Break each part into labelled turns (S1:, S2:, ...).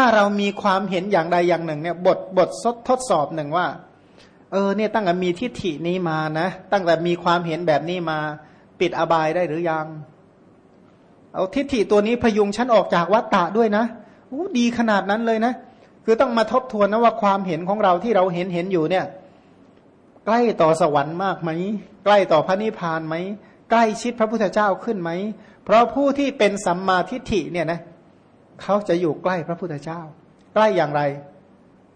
S1: ถ้าเรามีความเห็นอย่างใดอย่างหนึ่งเนี่ยบทบททดสอบหนึ่งว่า เออเนี่ยตั้งแต่มีทิฏฐินี้มานะ ตั้งแต่มีความเห็นแบบนี้มาปิดอบายได้หรือยัง เอาทิฏฐิตัวนี้พยุงฉันออกจากวัฏฏะด้วยนะโอ้ดีขนาดนั้นเลยนะ คือต้องมาทบทวนนะว่าความเห็นของเราที่เราเห็นเห็นอยู่เนี่ย ใกล้ต่อสวรรค์มากไหมใกล้ต่อพระนิพพานไหมใกล้ชิดพระพุทธเจ้าขึ้นไหมเพราะผู้ที่เป็นสัมมาทิฏฐิเนี่ยนะ เขาจะอยู่ใกล้พระพุทธเจ้า ใกล้อย่างไร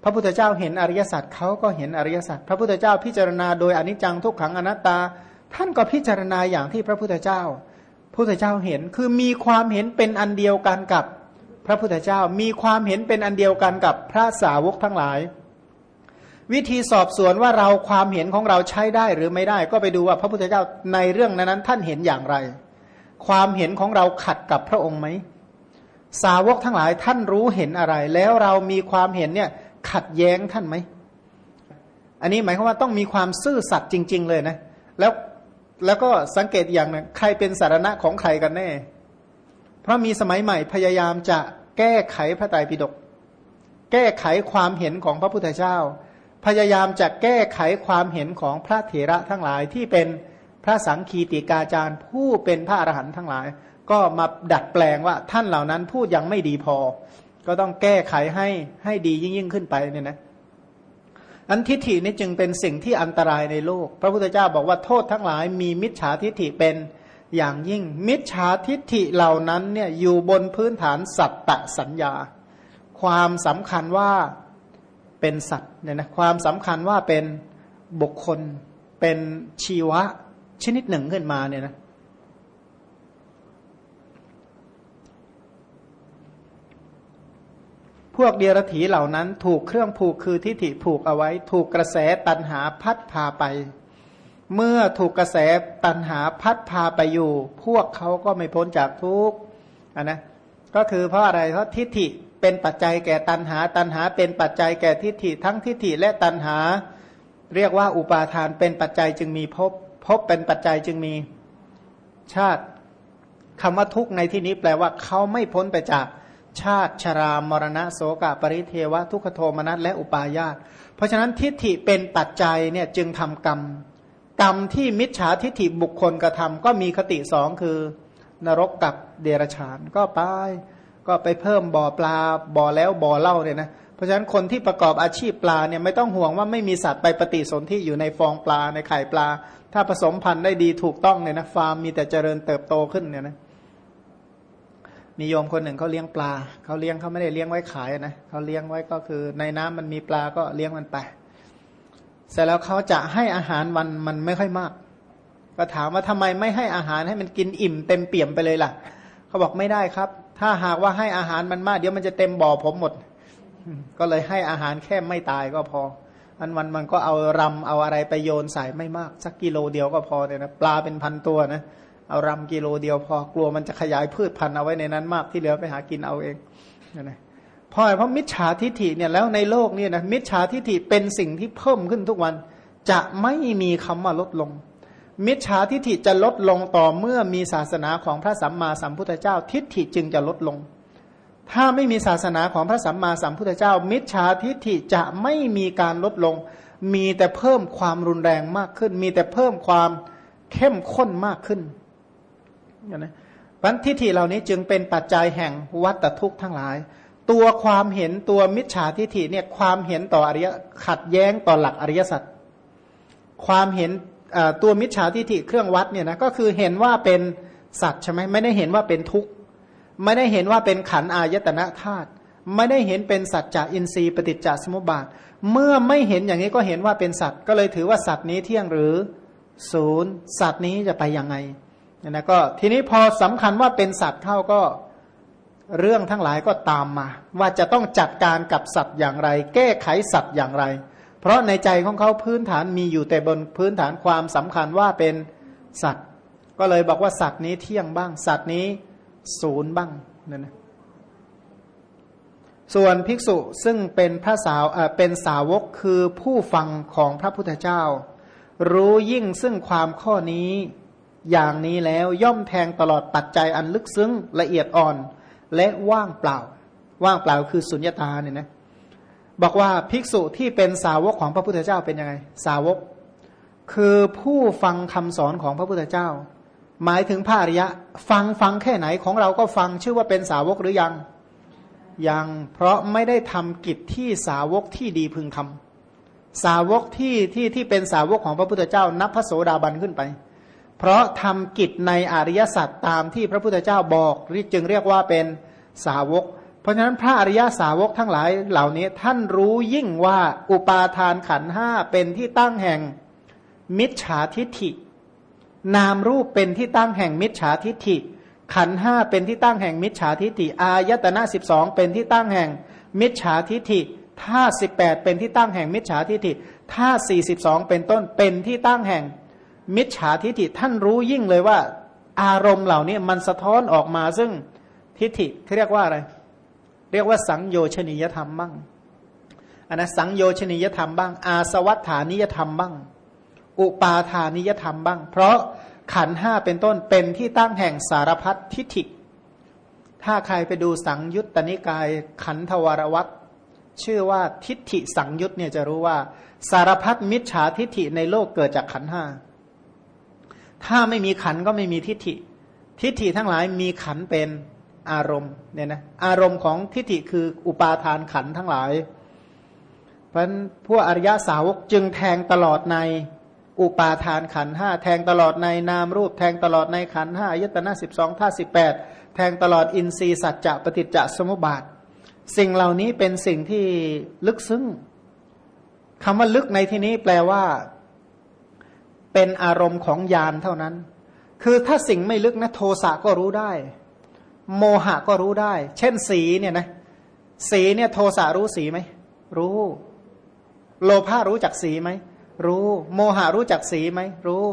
S1: พระพุทธเจ้าเห็นอริยสัจเขาก็เห็นอริยสัจพระพุทธเจ้าพิจารณาโดยอนิจจังทุกขังอนัตตา ท่านก็พิจารณาอย่างที่พระพุทธเจ้าพุทธเจ้าเห็นคือมีความเห็นเป็นอันเดียวกันกับพระพุทธเจ้ามีความเห็นเป็นอันเดียวกันกับพระสาวกทั้งหลาย วิธีสอบสวนว่าเราความเห็นของเราใช้ได้หรือไม่ได้ ก็ไปดูว่าพระพุทธเจ้าในเรื่องนั้นท่านเห็นอย่างไร ความเห็นของเราขัดกับพระองค์ไหม สาวกทั้งหลายท่านรู้เห็นอะไร แล้วเรามีความเห็นเนี่ยขัดแย้งท่านไหม อันนี้หมายความว่าต้องมีความซื่อสัตย์จริง ๆ เลยนะ แล้วแล้วก็สังเกตอย่างนึงใครเป็นสารณะของใครกันแน่ เพราะมีสมัยใหม่พยายามจะแก้ไขพระไตรปิฎกแก้ไขความเห็นของพระพุทธเจ้า พยายามจะแก้ไขความเห็นของพระเถระทั้งหลายที่เป็นพระสังคีติกาจารย์ผู้เป็นพระอรหันต์ทั้งหลาย ก็มาดัดแปลงว่าท่านเหล่านั้นพูดยังไม่ดีพอ ก็ต้องแก้ไขให้ให้ดียิ่งยิ่งขึ้นไปเนี่ยนะอันทิฏฐินี่จึงเป็นสิ่งที่อันตรายในโลก พระพุทธเจ้าบอกว่าโทษทั้งหลายมีมิจฉาทิฏฐิเป็นอย่างยิ่ง มิจฉาทิฏฐิเหล่านั้นเนี่ยอยู่บนพื้นฐานสัตตสัญญา ความสำคัญว่าเป็นสัตว์เนี่ยนะความสำคัญว่าเป็นบุคคลเป็นชีวะชนิดหนึ่งขึ้นมาเนี่ยนะ พวกเดียรถีเหล่านั้น ถูกเครื่องผูกคือทิฏฐิผูกเอาไว้ ถูกกระแสตันหาพัดพาไป เมื่อถูกกระแสตันหาพัดพาไปอยู่ พวกเขาก็ไม่พ้นจากทุกข์นะก็คือเพราะอะไรเพราะทิฏฐิเป็นปัจจัยแก่ตันหา ตันหาเป็นปัจจัยแก่ทิฏฐิทั้งทิฏฐิและตันหา เรียกว่าอุปาทานเป็นปัจจัยจึงมีภพภพเป็นปัจจัยจึงมีชาติคำว่าทุกข์ในที่นี้แปลว่าเขาไม่พ้นไปจาก ชาติชรามรณะโสกปริเทวะ ทุกขโทมนัสและอุปาญาต เพราะฉะนั้นทิฏฐิเป็นปัจจัยเนี่ยจึงทำกรรม กรรมที่มิจฉาทิฏฐิบุคคลกระทาก็มีคติสองคือนรกกับเดรฉานก็ไปก็ไปเพิ่มบ่อปลาบ่อแล้วบ่อเล่าเนี่ยนะเพราะฉะนั้นคนที่ประกอบอาชีพปลาเนี่ยไม่ต้องห่วงว่าไม่มีสัตว์ไปปฏิสนธิอยู่ในฟองปลาในไข่ปลา ถ้าผสมพันธุ์ได้ดีถูกต้องเนี่ยนะฟาร์มมีแต่เจริญเติบโตขึ้นเนี่ยนะ มีโยมคนหนึ่งเขาเลี้ยงปลาเขาเลี้ยงเขาไม่ได้เลี้ยงไว้ขายนะเขาเลี้ยงไว้ก็คือในน้ำมันมีปลาก็เลี้ยงมันไปเสร็จแล้วเขาจะให้อาหารมันมันไม่ค่อยมาก ก็ถามว่าทำไมไม่ให้อาหารให้มันกินอิ่มเต็มเปี่ยมไปเลยล่ะเขาบอกไม่ได้ครับ ถ้าหากว่าให้อาหารมันมาก เดี๋ยวมันจะเต็มบ่อผมหมด ก็เลยให้อาหารแค่ไม่ตายก็พออันวันมันก็เอารำเอาอะไรไปโยนใส่ไม่มาก สักกิโลเดียวก็พอเนี่ยนะปลาเป็นพันตัวนะเเอารำกิโลเดียวพอกลัวมันจะขยายพืชพันธุ์เอาไว้ในนั้นมากที่เหลือไปหากินเอาเองนะเพราะเพราะมิจฉาทิฐิเนี่ยแล้วในโลกนี่นะมิจฉาทิฐิเป็นสิ่งที่เพิ่มขึ้นทุกวัน จะไม่มีคำว่าลดลง มิจฉาทิฐิจะลดลงต่อเมื่อมีศาสนาของพระสัมมาสัมพุทธเจ้า ทิฏฐิจึงจะลดลง ถ้าไม่มีศาสนาของพระสัมมาสัมพุทธเจ้า มิจฉาทิฐิจะไม่มีการลดลง มีแต่เพิ่มความรุนแรงมากขึ้น มีแต่เพิ่มความเข้มข้นมากขึ้น นะพันทิฏฐิเหล่านี้จึงเป็นปัจจัยแห่งวัตทุกข์ทั้งหลาย ตัวความเห็นตัวมิจฉาทิฏฐิเนี่ยความเห็นต่ออริยขัดแย้งต่อหลักอริยสัจความเห็นตัวมิจฉาทิฏฐิเครื่องวัดเนี่ยนะก็คือเห็นว่าเป็นสัตว์ใช่ไหมไม่ได้เห็นว่าเป็นทุกข์ไม่ได้เห็นว่าเป็นขันอายตนะธาตุไม่ได้เห็นเป็นสัตว์จากอินทรีย์ปฏิจจสมุปบาท เมื่อไม่เห็นอย่างนี้ก็เห็นว่าเป็นสัตว์ ก็เลยถือว่าสัตว์นี้เที่ยงหรือศูนย์สัตว์นี้จะไปยังไง นะก็ทีนี้พอสำคัญว่าเป็นสัตว์เข้าก็เรื่องทั้งหลายก็ตามมา ว่าจะต้องจัดการกับสัตว์อย่างไร แก้ไขสัตว์อย่างไร เพราะในใจของเขาพื้นฐานมีอยู่แต่บนพื้นฐานความสำคัญว่าเป็นสัตว์ ก็เลยบอกว่าสัตว์นี้เที่ยงบ้าง สัตว์นี้ศูนย์บ้างนั่นนะส่วนภิกษุซึ่งเป็นพระสาวเป็นสาวกคือผู้ฟังของพระพุทธเจ้า รู้ยิ่งซึ่งความข้อนี้ อย่างนี้แล้วย่อมแทงตลอดปัจจัยอันลึกซึ้งละเอียดอ่อน และว่างเปล่า ว่างเปล่าคือสุญญตาเนี่ยนะบอกว่าภิกษุที่เป็นสาวกของพระพุทธเจ้าเป็นยังไง สาวก คือผู้ฟังคำสอนของพระพุทธเจ้า หมายถึงพระอริยะ ฟังฟังแค่ไหนของเราก็ฟังชื่อว่าเป็นสาวกหรือยังยังเพราะไม่ได้ทำกิจที่สาวกที่ดีพึงทำสาวกที่ที่ที่เป็นสาวกของพระพุทธเจ้า นับพระโสดาบันขึ้นไป เพราะทำกิจในอริยสัจตามที่พระพุทธเจ้าบอกจึงเรียกว่าเป็นสาวก เพราะฉะนั้นพระอริยสาวกทั้งหลายเหล่านี้ท่านรู้ยิ่งว่าอุปาทานขันห้าเป็นที่ตั้งแห่งมิจฉาทิฐิ นามรูปเป็นที่ตั้งแห่งมิจฉาทิฐิ ขันห้าเป็นที่ตั้งแห่งมิจฉาทิฏฐิอายตนะสิบสองเป็นที่ตั้งแห่งมิจฉาทิฏฐิท่าสิบแปดเป็นที่ตั้งแห่งมิจฉาทิฏฐิท่าสี่สิบสองเป็นต้นเป็นที่ตั้งแห่ง มิจฉาทิฏฐิท่านรู้ยิ่งเลยว่า อารมณ์เหล่านี้มันสะท้อนออกมาซึ่งทิฏฐิเขาเรียกว่าอะไร เรียกว่าสังโยชนิยธรรมบ้างอันนะสังโยชนิยธรรมบ้าง อาสวัฏฐานิยธรรมบ้าง อุปาทานิยธรรมบ้าง เพราะขันห้าเป็นต้นเป็นที่ตั้งแห่งสารพัดทิฏฐิ ถ้าใครไปดูสังยุตตนิกายขันธวรวัตชื่อว่าทิฏฐิสังยุตเนี่ยจะรู้ว่า สารพัดมิจฉาทิฏฐิในโลกเกิดจากขันห้า ถ้าไม่มีขันก็ไม่มีทิฏฐิ ทิฏฐิทั้งหลายมีขันเป็นอารมณ์เนี่ยนะอารมณ์ของทิฏฐิคืออุปาทานขันทั้งหลาย เพราะพวกอริยสาวกจึงแทงตลอดในอุปาทานขันห้าแทงตลอดในนามรูป แทงตลอดในขันห้ายตนะสิบสองท่าสิบแปดแทงตลอดอินทรีย์สัจจะปฏิจจสมุปบาท สิ่งเหล่านี้เป็นสิ่งที่ลึกซึ้งคำว่าลึกในที่นี้แปลว่า เป็นอารมณ์ของญาณเท่านั้น คือถ้าสิ่งไม่ลึกนะโทสะก็รู้ได้ โมหะก็รู้ได้ เช่นสีเนี่ยนะสีเนี่ยโทสะรู้สีไหมรู้ โลภะรู้จักสีไหมรู้ โมหะรู้จักสีไหมรู้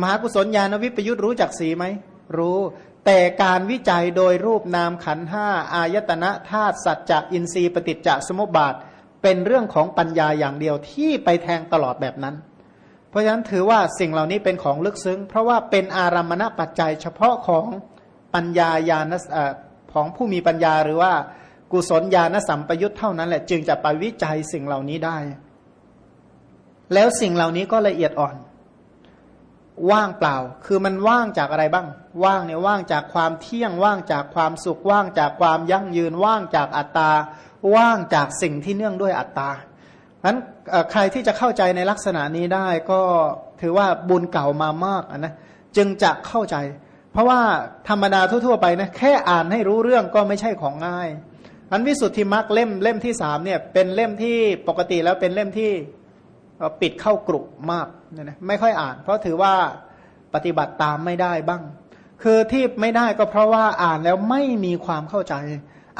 S1: มหากุศลญาณวิปยุทธรู้จักสีไหมรู้ แต่การวิจัยโดยรูปนามขันห้าอายตนะธาตุสัจจะอินทรีย์ปฏิจจสมุปบาท เป็นเรื่องของปัญญาอย่างเดียวที่ไปแทงตลอดแบบนั้น เพราะฉะนั้นถือว่าสิ่งเหล่านี้เป็นของลึกซึ้ง เพราะว่าเป็นอารามณปัจจัย เฉพาะของปัญญาญาณของผู้มีปัญญาหรือว่ากุศลญาณสัมปยุทธ์เท่านั้นแหละจึงจะไปวิจัยสิ่งเหล่านี้ได้ แล้วสิ่งเหล่านี้ก็ละเอียดอ่อน ว่างเปล่า คือมันว่างจากอะไรบ้าง ว่างเนี่ยว่างจากความเที่ยงว่างจากความสุขว่างจากความยั่งยืนว่างจากอัตตา ว่างจากสิ่งที่เนื่องด้วยอัตตา นั้นใครที่จะเข้าใจในลักษณะนี้ได้ก็ถือว่าบุญเก่ามามากนะจึงจะเข้าใจ เพราะว่าธรรมดาทั่วๆไปนะแค่อ่านให้รู้เรื่องก็ไม่ใช่ของง่ายอันวิสุทธิมรรคเล่มเล่มที่สามเนี่ยเป็นเล่มที่ปกติแล้วเป็นเล่มที่ปิดเข้ากรุมากเนี่ยนะไม่ค่อยอ่าน เพราะถือว่าปฏิบัติตามไม่ได้บ้าง คือที่ไม่ได้ก็เพราะว่าอ่านแล้วไม่มีความเข้าใจ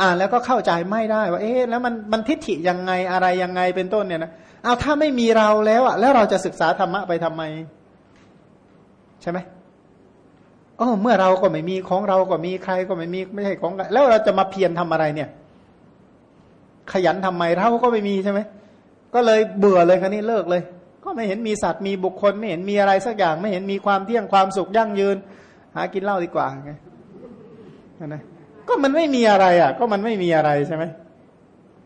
S1: อ่านแล้วก็เข้าใจไม่ได้ว่า เอ๊ะแล้วมันมันทิฏฐิยังไงอะไรยังไงเป็นต้นเนี่ยนะเอาถ้าไม่มีเราแล้วอะ แล้วเราจะศึกษาธรรมะไปทำไม ใช่ไหมโอ้เมื่อเราก็ไม่มีของเราก็มีใครก็ไม่มีไม่ใช่ของแล้วเราจะมาเพียรทำอะไรเนี่ย ขยันทำไมเราก็ไม่มีใช่ไหมก็เลยเบื่อเลยครันี้เลิกเลย ก็ไม่เห็นมีสัตว์มีบุคคล ไม่เห็นมีอะไรสักอย่าง ไม่เห็นมีความเที่ยงความสุขยั่งยืน หากินเหล้าดีกว่าไงนะ ก็มันไม่มีอะไรอะ ก็มันไม่มีอะไรใช่ไหม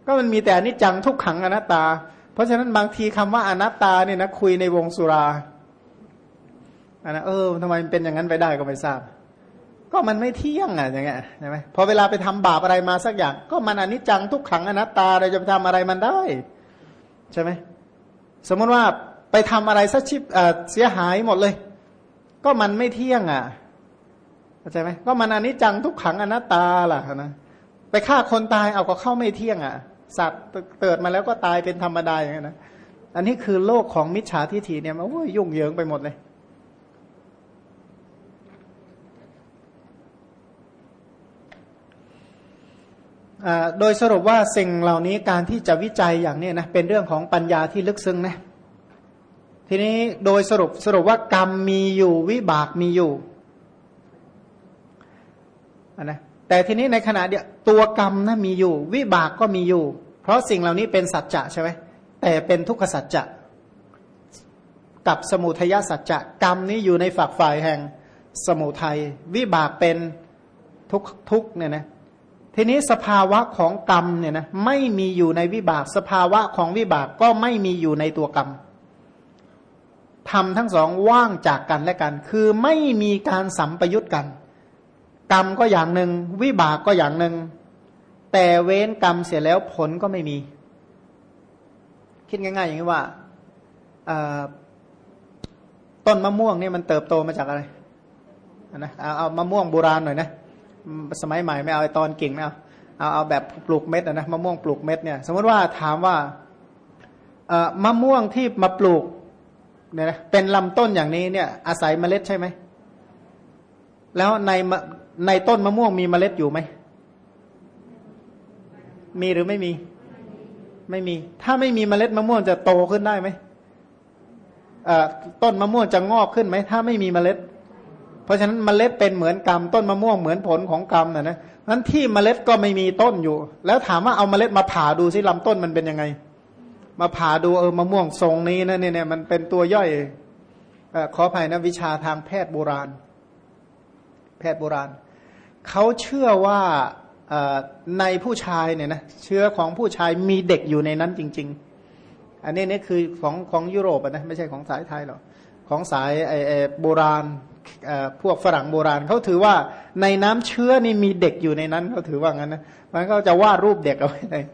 S1: ก็มันมีแต่อนิจจังทุกขังอนัตตา เพราะฉะนั้นบางทีคำว่าอนัตตาเนี่ยนะคุยในวงสุราอันนะเออทำไมมันเป็นอย่างนั้นไปได้ก็ไม่ทราบ ก็มันไม่เที่ยงอะอย่างเงี้ยใช่ไหมพอเวลาไปทำบาปอะไรมาสักอย่าง ก็มันอนิจจังทุกขังอนัตตาเราจะไปทำอะไรมันได้ ใช่ไหมสมมติว่าไปทำอะไรสักชิบเสียหายหมดเลย ก็มันไม่เที่ยงอะ เข้าใจไหมก็มันอนิจจังทุกขังอนัตตาล่ะนะไปฆ่าคนตายเอาก็เข้าไม่เที่ยงอะ สัตว์เกิดมาแล้วก็ตายเป็นธรรมดาอย่างนั้นนะอันนี้คือโลกของมิจฉาทิฏฐิเนี่ยมันยุ่งเหยิงไปหมดเลยโดยสรุปว่าสิ่งเหล่านี้การที่จะวิจัยอย่างนี้นะเป็นเรื่องของปัญญาที่ลึกซึ้งนะทีนี้โดยสรุปสรุปว่ากรรมมีอยู่วิบากมีอยู่ นะแต่ทีนี้ในขณะเดียวตัวกรรมนะมีอยู่ วิบากก็มีอยู่ เพราะสิ่งเหล่านี้เป็นสัจจะใช่ไหมแต่เป็นทุกขสัจจะกับสมุทัยสัจจะกรรมนี้อยู่ในฝักฝ่ายแห่งสมุทัยวิบากเป็นทุกทุกเนี่ยนะทีนี้สภาวะของกรรมเนี่ยนะไม่มีอยู่ในวิบาก สภาวะของวิบากก็ไม่มีอยู่ในตัวกรรมทำทั้งสองว่างจากกันและกัน คือไม่มีการสัมปยุตกัน กรรมก็อย่างหนึ่ง วิบากก็อย่างหนึ่ง แต่เว้นกรรมเสียแล้วผลก็ไม่มี คิดง่ายๆอย่างนี้ว่าต้นมะม่วงนี่มันเติบโตมาจากอะไรนะเอาเอามะม่วงโบราณหน่อยนะสมัยใหม่ไม่เอาไอตอนกิ่งไม่เอาเอาเอาแบบปลูกเม็ดนะมะม่วงปลูกเม็ดเนี่ยสมมติว่าถามว่ามะม่วงที่มาปลูกเนี่ยนะเป็นลำต้นอย่างนี้เนี่ยอาศัยเมล็ดใช่ไหมแล้วใน ในต้นมะม่วงมีเมล็ดอยู่ไหม มีหรือไม่มี ไม่มี ถ้าไม่มีเมล็ดมะม่วงจะโตขึ้นได้ไหมต้นมะม่วงจะงอกขึ้นไหม ถ้าไม่มีเมล็ด เพราะฉะนั้นเมล็ดเป็นเหมือนกรรม ต้นมะม่วงเหมือนผลของกรรมนะนะนั้นที่เมล็ดก็ไม่มีต้นอยู่ แล้วถามว่าเอาเมล็ดมาผ่าดูซิลำต้นมันเป็นยังไง มาผ่าดูเออมะม่วงทรงนี้นะเนี่ยเนี่ยมันเป็นตัวย่อยอขออภัยนะวิชาทางแพทย์โบราณ แพทย์โบราณ เขาเชื่อว่าในผู้ชายเนี่ยนะเชื้อของผู้ชายมีเด็กอยู่ในนั้นจริง ๆ อันนี้นี่คือของของยุโรปนะไม่ใช่ของสายไทยหรอกของสายไอไอโบราณพวกฝรั่งโบราณเขาถือว่าในน้ำเชื้อนี่มีเด็กอยู่ในนั้นเขาถือว่างั้นนะมันก็จะวาดรูปเด็กเอาไว้เลย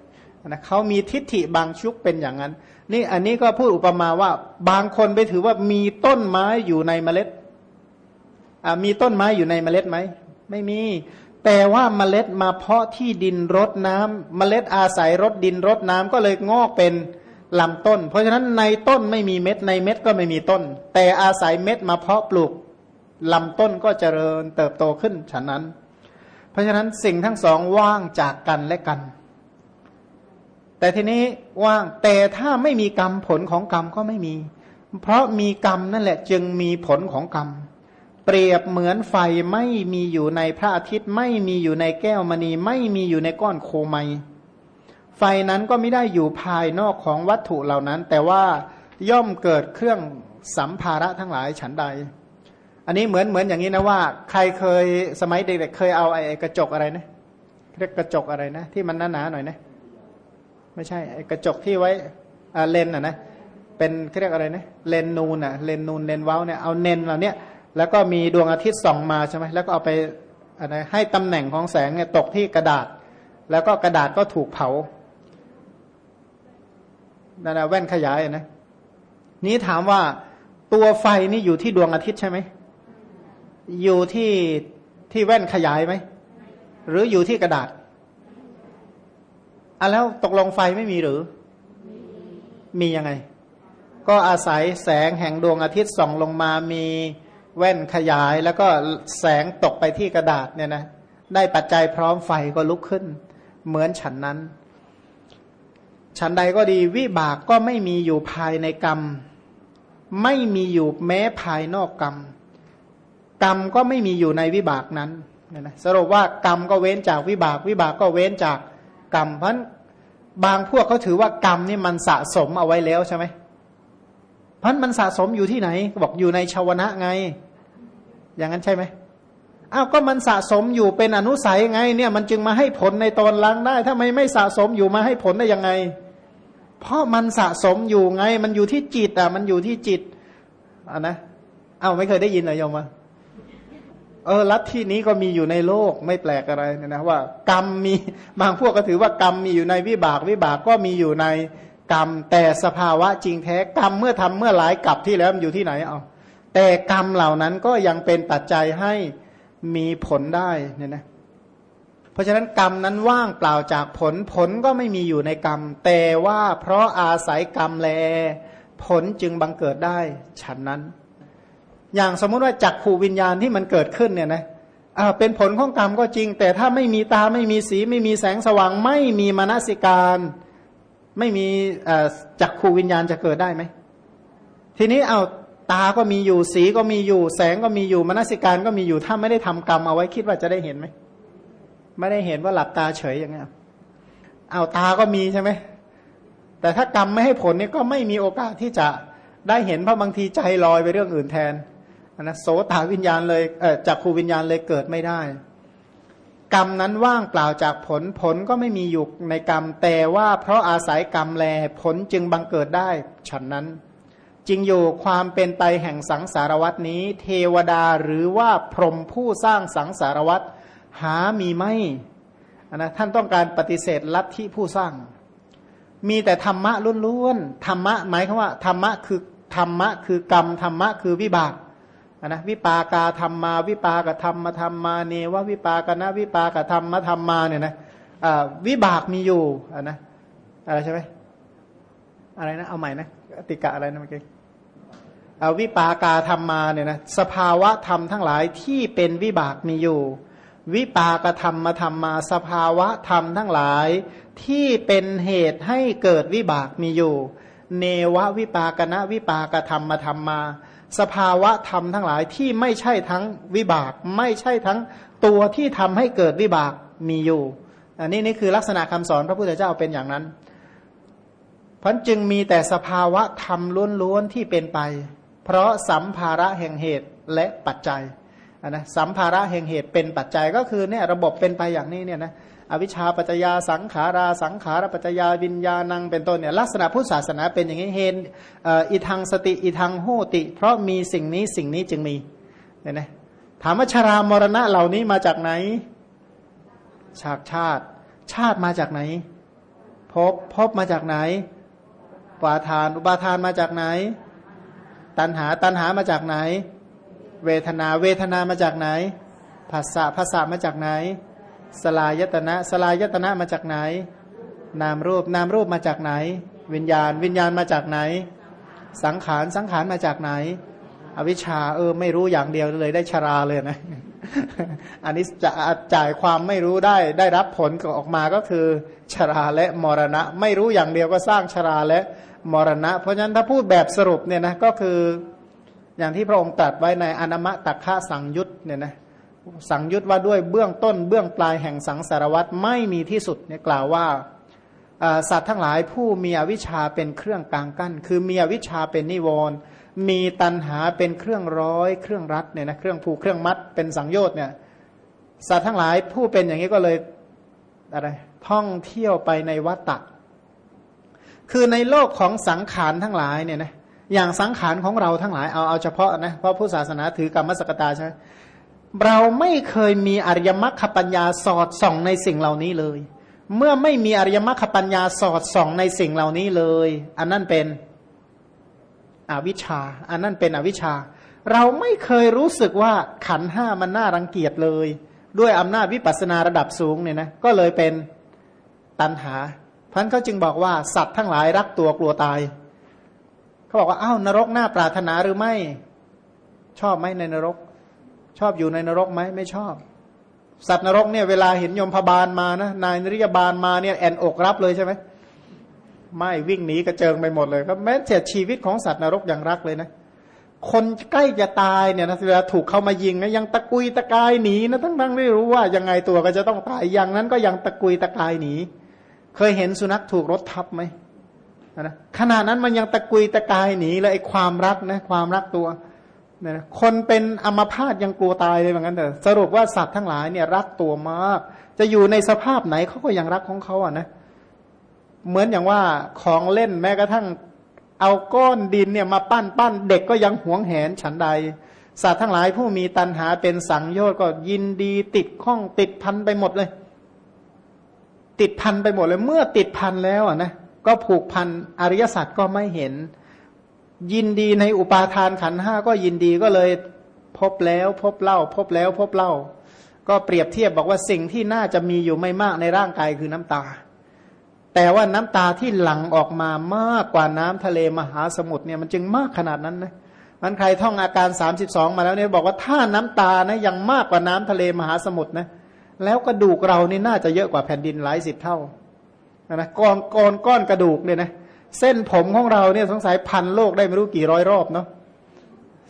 S1: นะเขามีทิฏฐิบางชุกเป็นอย่างนั้น นี่อันนี้ก็พูดอุปมาว่าบางคนไปถือว่ามีต้นไม้อยู่ในเมล็ดมีต้นไม้อยู่ในเมล็ดไหม ไม่มี แต่ว่าเมล็ดมาเพาะที่ดินรดน้ำเมล็ดอาศัยรดดินรดน้ำก็เลยงอกเป็นลำต้น เพราะฉะนั้นในต้นไม่มีเม็ดในเม็ดก็ไม่มีต้น แต่อาศัยเม็ดมาเพาะปลูกลำต้นก็เจริญเติบโตขึ้นฉะนั้น เพราะฉะนั้นสิ่งทั้งสองว่างจากกันและกัน แต่ทีนี้ว่างแต่ถ้าไม่มีกรรมผลของกรรมก็ไม่มี เพราะมีกรรมนั่นแหละจึงมีผลของกรรม เปรียบเหมือนไฟไม่มีอยู่ในพระอาทิตย์ ไม่มีอยู่ในแก้วมณี ไม่มีอยู่ในก้อนโคไมไฟนั้นก็ไม่ได้อยู่ภายนอกของวัตถุเหล่านั้น แต่ว่าย่อมเกิดเครื่องสัมภาระทั้งหลายฉันใด อันนี้เหมือนเหมือนอย่างนี้นะว่า ใครเคยสมัยเด็กๆเคยเอาไอ้กระจกอะไรนะเรียกกระจกอะไรนะ ที่มันหนาๆหน่อยนะไม่ใช่ไอ้กระจกที่ไว้เลนอะนะเป็นเรียกอะไรนะเลนนูนอะเลนนูนเลนเว้าเนี่ยเอาเนนเหล่านี้ แล้วก็มีดวงอาทิตย์ส่องมาใช่ไหมแล้วก็เอาไปอะไรให้ตำแหน่งของแสงเนี่ยตกที่กระดาษ แล้วก็กระดาษก็ถูกเผานั่นแว่นขยายนะนี้ถามว่าตัวไฟนี่อยู่ที่ดวงอาทิตย์ใช่ไหมอยู่ที่ที่แว่นขยายไหมหรืออยู่ที่กระดาษอะแล้วตกลงไฟไม่มีหรือ มียังไง ก็อาศัยแสงแห่งดวงอาทิตย์ส่องลงมามี แว่นขยายแล้วก็แสงตกไปที่กระดาษเนี่ยนะได้ปัจจัยพร้อมไฟก็ลุกขึ้น เหมือนฉันนั้น ฉันใดก็ดีวิบากก็ไม่มีอยู่ภายในกรรม ไม่มีอยู่แม้ภายนอกกรรม กรรมก็ไม่มีอยู่ในวิบากนั้นเนี่ยนะสรุปว่ากรรมก็เว้นจากวิบาก วิบากก็เว้นจากกรรมเพราะบางพวกเขาถือว่ากรรมนี่มันสะสมเอาไว้แล้วใช่ไหมเพราะมันสะสมอยู่ที่ไหน บอกอยู่ในชาวนะไง อย่างนั้นใช่ไหมอ้าวก็มันสะสมอยู่เป็นอนุสัยไง เนี่ย มันจึงมาให้ผลในตอนล้างได้ ถ้าไม่ไม่สะสมอยู่มาให้ผลได้ยังไง เพราะมันสะสมอยู่ไง มันอยู่ที่จิตอะ มันอยู่ที่จิตอะนะอ้าวไม่เคยได้ยินเลยโยมว่าเออลัทธินี้ก็มีอยู่ในโลกไม่แปลกอะไรนะว่า กรรมมีบางพวกก็ถือว่ากรรมมีอยู่ในวิบากวิบากก็มีอยู่ใน กรรม แต่สภาวะจริงแท้กรรมเมื่อทำเมื่อหลายกลับที่แล้วมันอยู่ที่ไหนเอาแต่กรรมเหล่านั้นก็ยังเป็นปัจจัยให้มีผลได้เนี่ยนะเพราะฉะนั้นกรรมนั้นว่างเปล่าจากผลผลก็ไม่มีอยู่ในกรรม แต่ว่าเพราะอาศัยกรรมแล ผลจึงบังเกิดได้ฉันนั้น อย่างสมมติว่าจักขูวิญญาณที่มันเกิดขึ้นเนี่ยนะเป็นผลของกรรมก็จริง แต่ถ้าไม่มีตาไม่มีสีไม่มีแสงสว่าง ไม่มีมนสิการ ไม่มีจักขูวิญญาณจะเกิดได้ไหม ทีนี้เอาตาก็มีอยู่สีก็มีอยู่ แสงก็มีอยู่มนสิการก็มีอยู่ถ้าไม่ได้ทำกรรมเอาไว้คิดว่าจะได้เห็นไหมไม่ได้เห็นว่าหลับตาเฉยอย่างเงี้ยเอาตาก็มีใช่ไหมแต่ถ้ากรรมไม่ให้ผลนี่ก็ไม่มีโอกาสที่จะได้เห็นเพราะบางทีใจลอยไปเรื่องอื่นแทนนะโสตาวิญญาณเลยเออจักขูวิญญาณเลยเกิดไม่ได้ กรรมนั้นว่างเปล่าจากผลผลก็ไม่มีอยู่ในกรรม แต่ว่าเพราะอาศัยกรรมแลผลจึงบังเกิดได้ฉันนั้นจริงอยู่ความเป็นไปแห่งสังสารวัตนี้ เทวดาหรือว่าพรหมผู้สร้างสังสารวัตหามีไม่นะท่านต้องการปฏิเสธลัทธิผู้สร้าง มีแต่ธรรมะล้วนๆธรรมะหมายคือว่าธรรมะคือธรรมะคือกรรมธรรมะคือวิบาก นะวิปากาธรรมมา วิปากธรรมมาธรรมมาเนววิปากนะวิปากธรรมมาธรรมมาเนี่ยนะวิบากมีอยู่นะอะไรใช่ไหมอะไรนะเอาใหม่นะติกะอะไรนะเมื่อกี้วิปากาธรรมมาเนี่ยนะสภาวะธรรมทั้งหลายที่เป็นวิบากมีอยู่ วิปากธรรมมาธรรมมา สภาวะธรรมทั้งหลายที่เป็นเหตุให้เกิดวิบากมีอยู่ เนววิปากนะวิปากธรรมมาธรรมมา สภาวะธรรมทั้งหลายที่ไม่ใช่ทั้งวิบาก ไม่ใช่ทั้งตัวที่ทำให้เกิดวิบากมีอยู่ อันนี้นี่คือลักษณะคำสอนพระพุทธเจ้าเป็นอย่างนั้นพันจึงมีแต่สภาวะธรรมล้วนๆที่เป็นไป เพราะสัมภาระแห่งเหตุและปัจจัยนะสัมภาระแห่งเหตุเป็นปัจจัยก็คือเนี่ยระบบเป็นไปอย่างนี้เนี่ยนะ อวิชชาปัจจยาสังขาราสังขารปัจจยาวิญญาณังเป็นต้นเนี่ยลักษณะพุทธศาสนาเป็นอย่างนี้เห็นอิทังสติอิทังโหติ เพราะมีสิ่งนี้สิ่งนี้จึงมีเนี่ยนะถามว่าชรามรณะเหล่านี้มาจากไหน ฉากชาติ ชาติมาจากไหน พบพบมาจากไหนปาทาน อุปาทานมาจากไหน ตัณหาตัณหามาจากไหน เวทนาเวทนามาจากไหนภาษาภาษามาจากไหน สลายตนะสลายตนะมาจากไหน นามรูปนามรูปมาจากไหน วิญญาณ วิญญาณมาจากไหน สังขารสังขารมาจากไหน อวิชชาเออไม่รู้อย่างเดียวเลยได้ชราเลยนะอันนี้จะจ่ายความไม่รู้ได้ได้รับผลออกมาก็คือชราและมรณะ ไม่รู้อย่างเดียวก็สร้างชราและมรณะ เพราะฉะนั้นถ้าพูดแบบสรุปเนี่ยนะก็คืออย่างที่พระองค์ตรัสไว้ในอนามะตักฆาสังยุตเนี่ยนะ สังยุตว่าด้วยเบื้องต้นเบื้องปลายแห่งสังสารวัตรไม่มีที่สุดเนี่ยกล่าวว่าสัตว์ทั้งหลายผู้มีอวิชชาเป็นเครื่องกลางกั้น คือมีอวิชชาเป็นนิวรณ์มีตันหาเป็นเครื่องร้อย เครื่องรัดเนี่ยนะเครื่องผูกเครื่องมัดเป็นสังโยชน์เนี่ยสัตว์ทั้งหลายผู้เป็นอย่างนี้ก็เลยอะไรท่องเที่ยวไปในวัฏฏะคือในโลกของสังขารทั้งหลายเนี่ยนะอย่างสังขารของเราทั้งหลายเอาเอาเฉพาะนะเพราะผู้ศาสนาถือกรรมสกตาใช่ไหม เราไม่เคยมีอริยมรรคปัญญาสอดส่องในสิ่งเหล่านี้เลย เมื่อไม่มีอริยมรรคปัญญาสอดส่องในสิ่งเหล่านี้เลย อันนั้นเป็นอวิชชา อันนั้นเป็นอวิชชา เราไม่เคยรู้สึกว่าขันห้ามันน่ารังเกียจเลย ด้วยอำนาจวิปัสสนาระดับสูงเนี่ยนะก็เลยเป็นตันหาพันเขาจึงบอกว่าสัตว์ทั้งหลายรักตัวกลัวตายเขาบอกว่าอ้าวนรกน่าปรารถนาหรือไม่ ชอบไหมในนรก ชอบอยู่ในนรกไหมไม่ชอบ สัตว์นรกเนี่ยเวลาเห็นยมพบาลมานะนายนริยบาลมาเนี่ยแอนอกรับเลยใช่ไหมไม่วิ่งหนีกระเจิงไปหมดเลยก็แม้แต่ชีวิตของสัตว์นรกอย่างรักเลยนะคนใกล้จะตายเนี่ยนะเวลาถูกเข้ามายิงนะยังตะกุยตะกายหนีนะทั้งทั้งไม่รู้ว่ายังไงตัวก็จะต้องตายอย่างนั้นก็ยังตะกุยตะกายหนี เคยเห็นสุนัขถูกรถทับไหมนะขณะนั้นมันยังตะกุยตะกายหนีเลยไอ้ความรักนะความรักตัว นะคนเป็นอมพาตยังกลัวตายเลยเหมือนกันแต่สรุปว่าสัตว์ทั้งหลายเนี่ยรักตัวมาก จะอยู่ในสภาพไหนเขาก็ยังรักของเขาอะนะเหมือนอย่างว่าของเล่นแม้กระทั่งเอาก้อนดินเนี่ยมาปั้นปั้นเด็กก็ยังหวงแหนฉันใด สัตว์ทั้งหลายผู้มีตันหาเป็นสังโยชน์ก็ยินดีติดข้องติดพันไปหมดเลย ติดพันไปหมดเลย เมื่อติดพันแล้วอะนะก็ผูกพันอริยสัจก็ไม่เห็น ยินดีในอุปาทานขันห้าก็ยินดีก็เลยพบแล้วพบเล่า พบแล้วพบเล่า ก็เปรียบเทียบบอกว่าสิ่งที่น่าจะมีอยู่ไม่มากในร่างกายคือน้ำตา แต่ว่าน้ำตาที่หลั่งออกมามากกว่าน้ำทะเลมหาสมุทรเนี่ยมันจึงมากขนาดนั้นนะมันใครท่องอาการ 32 มาแล้วเนี่ยบอกว่าถ้าน้ำตานะยังมากกว่าน้ำทะเลมหาสมุทรนะแล้วกระดูกเรานี่น่าจะเยอะกว่าแผ่นดินหลายสิบเท่านะก้อนก้อนก้อนกระดูกเนี่ยนะ เส้นผมของเราเนี่ยสงสัยพันโลกได้ไม่รู้กี่ร้อยรอบเนาะ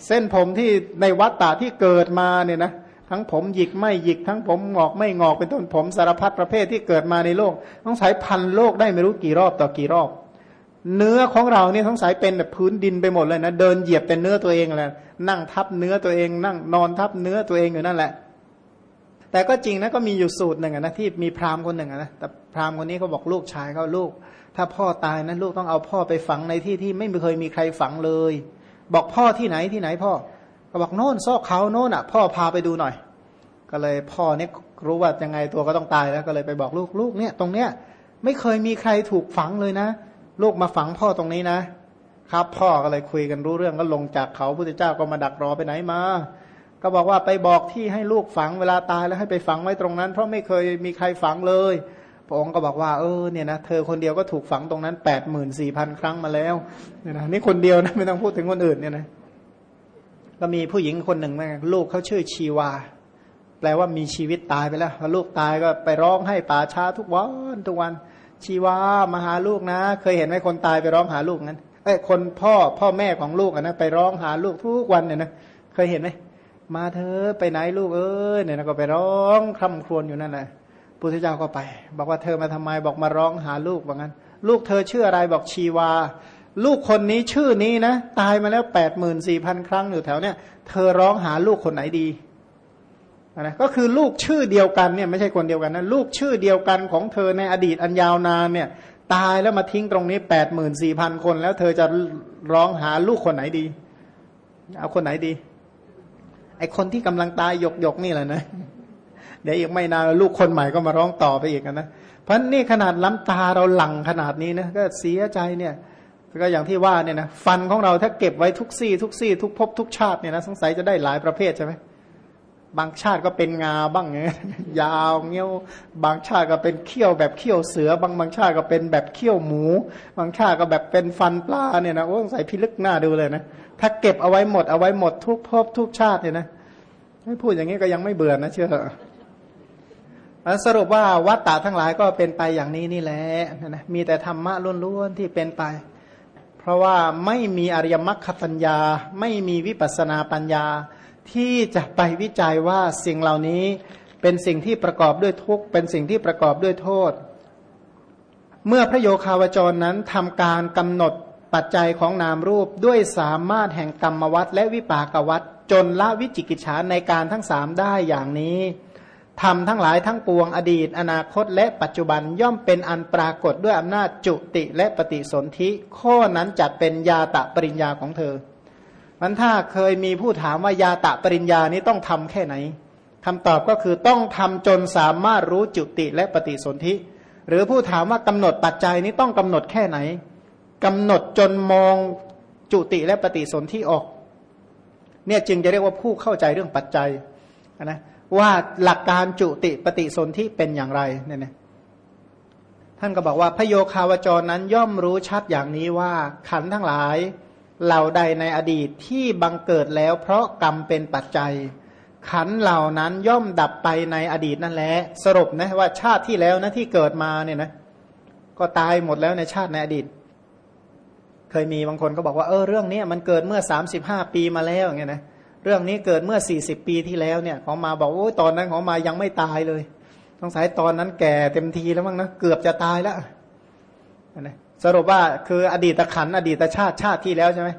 S1: เส้นผมที่ในวัฏฏะที่เกิดมาเนี่ยนะทั้งผมหยิกไม่หยิกทั้งผมงอกไม่งอกเป็นต้นผมสารพัดประเภทที่เกิดมาในโลกสงสัยพันโลกได้ไม่รู้กี่รอบต่อกี่รอบ เนื้อของเราเนี่ยสงสัยเป็นแบบพื้นดินไปหมดเลยนะเดินเหยียบเป็นเนื้อตัวเองแหละนั่งทับเนื้อตัวเอง นั่งนอนทับเนื้อตัวเองอยู่นั่นแหละ แต่ก็จริงนะก็มีอยู่สูตรหนึ่งนะที่มีพราหมณ์คนหนึ่งนะแต่พราหมณ์คนนี้เขาบอกลูกชายเขาลูก ถ้าพ่อตายนะลูกต้องเอาพ่อไปฝังในที่ที่ไม่เคยมีใครฝังเลย บอกพ่อที่ไหนที่ไหนพ่อก็บอกโน่นซอกเขาโน่นอะ พ่อพาไปดูหน่อย ก็เลยพ่อเนี่ยรู้ว่ายังไงตัวก็ต้องตายแล้วก็เลยไปบอกลูกลูกเนี่ยตรงเนี้ยไม่เคยมีใครถูกฝังเลยนะ ลูกมาฝังพ่อตรงนี้นะ ครับพ่อก็เลยคุยกันรู้เรื่องก็ลงจากเขาพุทธเจ้าก็มาดักรอไปไหนมา ก็บอกว่าไปบอกที่ให้ลูกฝังเวลาตายแล้วให้ไปฝังไว้ตรงนั้น เพราะไม่เคยมีใครฝังเลย ระองค์ก็บอกว่าเออเนี่ยนะเธอคนเดียวก็ถูกฝังตรงนั้นแปดหมื่นสี่พันครั้งมาแล้วเนี่ยนะนี่คนเดียวนะไม่ต้องพูดถึงคนอื่นเนี่ยนะก็มีผู้หญิงคนหนึ่งนะลูกเขาชื่อชีวา แปลว่ามีชีวิตตายไปแล้วพอลูกตายก็ไปร้องให้ป่าช้าทุกวันทุกวัน ชีวามาหาลูกนะ เคยเห็นไหมคนตายไปร้องหาลูกงั้นเอ้คนพ่อพ่อแม่ของลูกนะไปร้องหาลูกทุกวันเนี่ยนะเคยเห็นไหมมาเธอไปไหนลูกเอ้ยเนี่ยนะก็ไปร้องคร่ำครวญอยู่นั่นแหละ พุทธเจ้าก็ไป บอกว่าเธอมาทำไมบอกมาร้องหาลูกว่างั้น ลูกเธอชื่ออะไรบอกชีวา ลูกคนนี้ชื่อนี้นะ ตายมาแล้วแปดหมื่นสี่พันครั้งอยู่แถวเนี้ยเธอร้องหาลูกคนไหนดีนะก็คือลูกชื่อเดียวกันเนี่ยไม่ใช่คนเดียวกันนะลูกชื่อเดียวกันของเธอในอดีตอันยาวนานเนี่ย ตายแล้วมาทิ้งตรงนี้แปดหมื่นสี่พันคน แล้วเธอจะร้องหาลูกคนไหนดี เอาคนไหนดี ไอคนที่กำลังตายหยกหยกนี่แหละนะ เดี๋ยวอีกไม่นานลูกคนใหม่ก็มาร้องต่อไปอีกนะเพราะนี่ขนาดล้ำตาเราหลังขนาดนี้นะก็เสียใจเนี่ยก็อย่างที่ว่าเนี่ยนะฟันของเราถ้าเก็บไว้ทุกซี่ ทุกซี่ ทุกภพทุกชาติเนี่ยนะสงสัยจะได้หลายประเภทใช่ไหมบางชาติก็เป็นงาบ้างเงี้ยยาวเงี้ยวบางชาติก็เป็นเขี้ยวแบบเขี้ยวเสือบางบางชาติก็เป็นแบบเขี้ยวหมู บางชาติก็แบบเป็นฟันปลาเนี่ยนะโอ้สงสัยพิลึกหน้าดูเลยนะถ้าเก็บเอาไว้หมดเอาไว้หมดทุกภพทุกชาติเนี่ยนะพูดอย่างนี้ก็ยังไม่เบื่อนะเชื่อ สรุปว่าวัตตะทั้งหลายก็เป็นไปอย่างนี้นี่แหละนะมีแต่ธรรมะล้วนๆที่เป็นไป เพราะว่าไม่มีอริยมรรคปัญญา ไม่มีวิปัสนาปัญญา ที่จะไปวิจัยว่าสิ่งเหล่านี้เป็นสิ่งที่ประกอบด้วยทุกข์เป็นสิ่งที่ประกอบด้วยโทษ เมื่อพระโยคาวจรนั้นทำการกำหนดปัจจัยของนามรูปด้วยสามารถแห่งกรรมวัตและวิปากวัตจนละวิจิกิจฉาในการทั้งสามได้อย่างนี้ ทำทั้งหลายทั้งปวงอดีต อนาคตและปัจจุบันย่อมเป็นอันปรากฏด้วยอำนาจจุติและปฏิสนธิ ข้อนั้นจัดเป็นยาตะปริญญาของเธอมันถ้าเคยมีผู้ถามว่ายาตะปริญญานี้ต้องทำแค่ไหนคำตอบก็คือต้องทำจนสามารถรู้จุติและปฏิสนธิ หรือผู้ถามว่ากำหนดปัจจัยนี้ต้องกำหนดแค่ไหนกำหนดจนมองจุติและปฏิสนธิออก เนี่ยจึงจะเรียกว่าผู้เข้าใจเรื่องปัจจัยนะ ว่าหลักการจุติปฏิสนธิเป็นอย่างไรเนี่ยนะท่านก็บอกว่าพระโยคาวจรนั้นย่อมรู้ชัดอย่างนี้ว่าขันทั้งหลายเหล่าใดในอดีตที่บังเกิดแล้วเพราะกรรมเป็นปัจจัย ขันเหล่านั้นย่อมดับไปในอดีตนั่นแหละสรุปนะว่าชาติที่แล้วนะที่เกิดมาเนี่ยนะก็ตายหมดแล้วในชาติในอดีต เคยมีบางคนก็บอกว่าเออเรื่องนี้มันเกิดเมื่อสามสิบห้าปีมาแล้วอย่างเงี้ยนะ เรื่องนี้เกิดเมื่อสี่สิบปีที่แล้วเนี่ย ของมาบอกโอ้ตอนนั้นของมายังไม่ตายเลยต้องสายตอนนั้นแก่เต็มทีแล้วมั้งนะเกือบจะตายแล้วนะสรุปว่าคืออดีตขันอดีตชาติชาติที่แล้วใช่ไหม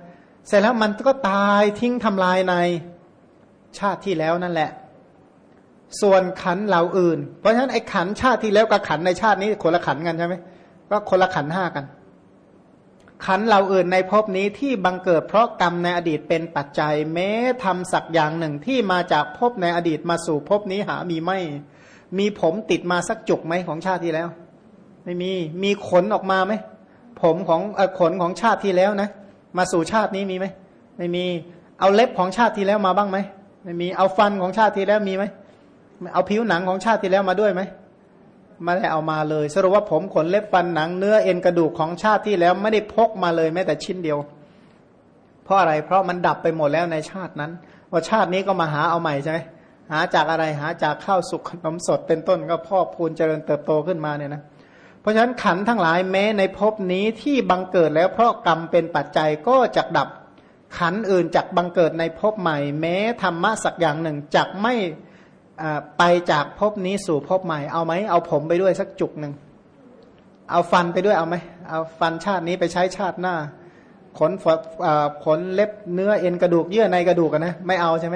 S1: เสร็จแล้วมันก็ตายทิ้งทำลายในชาติที่แล้วนั่นแหละ ส่วนขันเหล่าอื่น เพราะฉะนั้นไอ้ขันชาติที่แล้วกับขันในชาตินี้คนละขันกันใช่ไหมก็คนละขันห้ากัน ขันเหล่าอื่นในภพนี้ที่บังเกิดเพราะกรรมในอดีตเป็นปัจจัย แม้ทำสักอย่างหนึ่งที่มาจากภพในอดีตมาสู่ภพนี้หามีไม่ มีผมติดมาสักจุกไหมของชาติที่แล้ว ไม่มีมีขนออกมาไหมผมของขนของชาติที่แล้วนะ มาสู่ชาตินี้มีไหมไม่มีเอาเล็บของชาติที่แล้วมาบ้างไหมไม่มีเอาฟันของชาติที่แล้วมีไหมเอาผิวหนังของชาติที่แล้วมาด้วยไหม ไม่ได้เอามาเลย สรุปว่าผมขนเล็บฟันหนังเนื้อเอ็นกระดูกของชาติที่แล้วไม่ได้พกมาเลยแม้แต่ชิ้นเดียว เพราะอะไรเพราะมันดับไปหมดแล้วในชาตินั้น ว่าชาตินี้ก็มาหาเอาใหม่ใช่ไหมหาจากอะไรหาจากข้าวสุกขนมสดเป็นต้นก็พ่อพูนเจริญเติบโตขึ้นมาเนี่ยนะเพราะฉะนั้นขันทั้งหลายแม้ในภพนี้ที่บังเกิดแล้วเพราะกรรมเป็นปัจจัยก็จะดับขันอื่นจากบังเกิดในภพใหม่ แม้ธรรมะสักอย่างหนึ่งจักไม่ ไปจากภพนี้สู่ภพใหม่เอาไหมเอาผมไปด้วยสักจุกหนึ่งเอาฟันไปด้วยเอาไหมเอาฟันชาตินี้ไปใช้ชาติหน้า ขนฝขนเล็บเนื้อเอ็นกระดูกเยื่อในกระดูกนะไม่เอาใช่ไหม